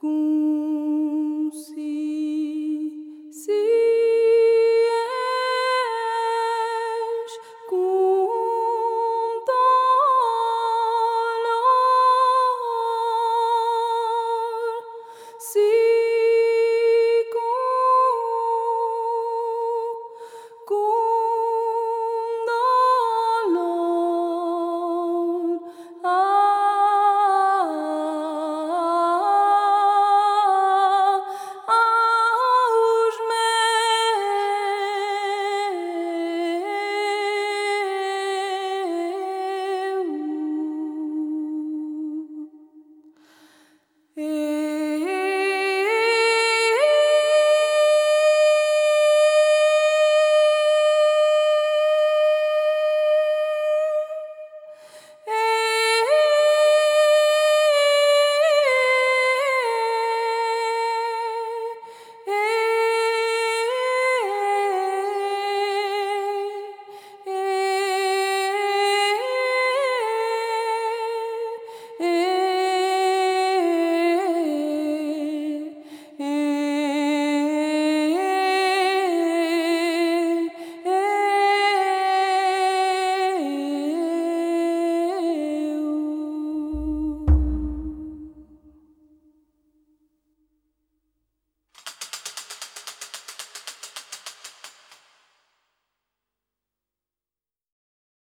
孤